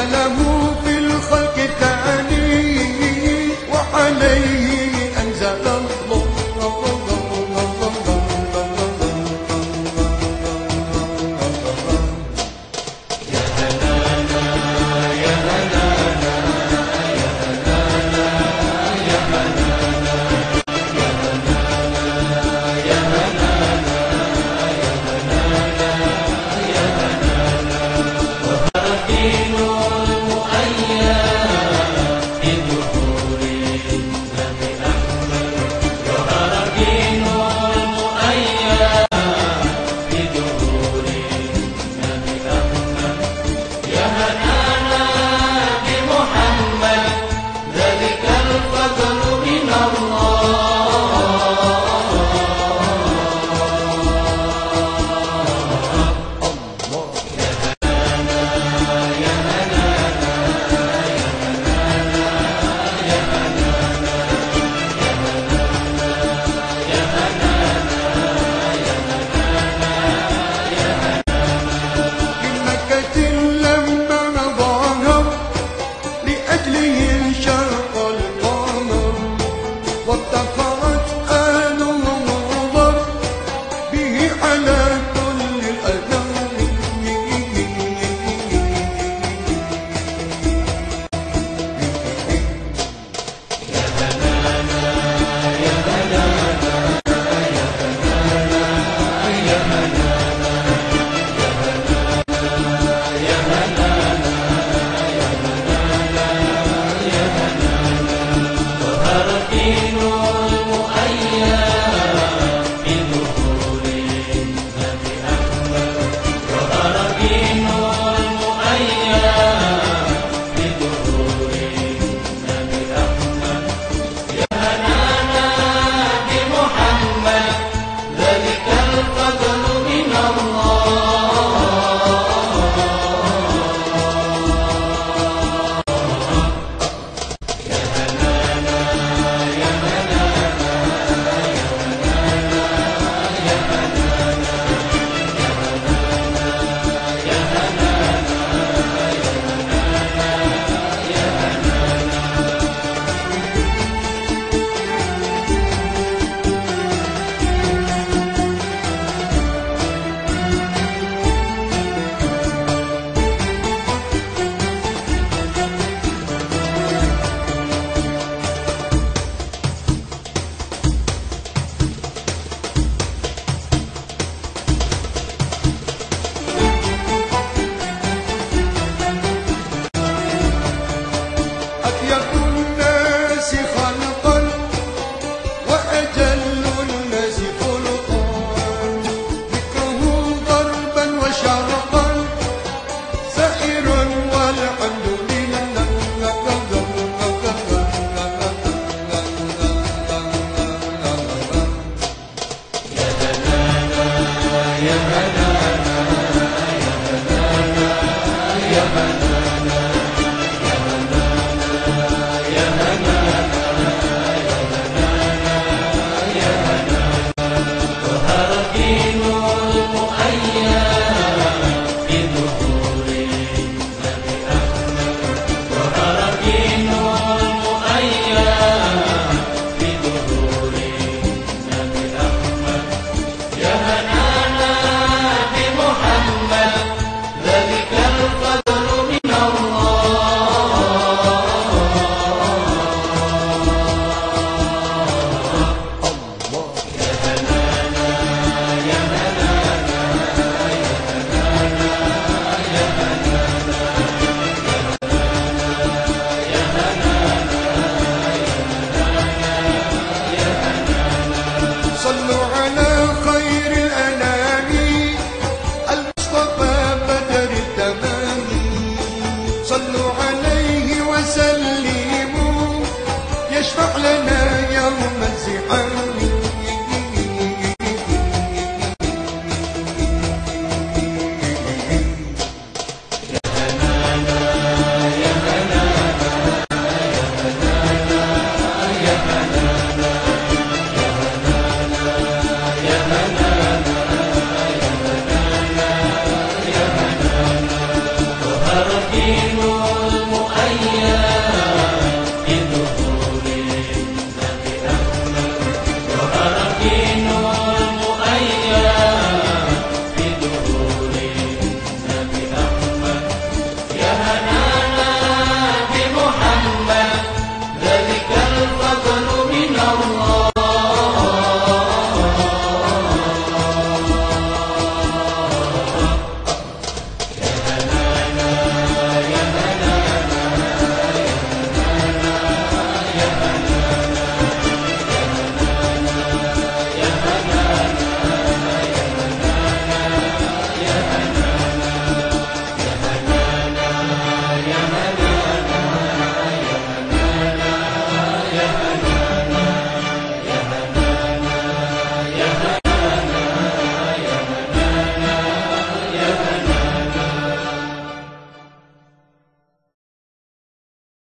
Yanamu. Never know.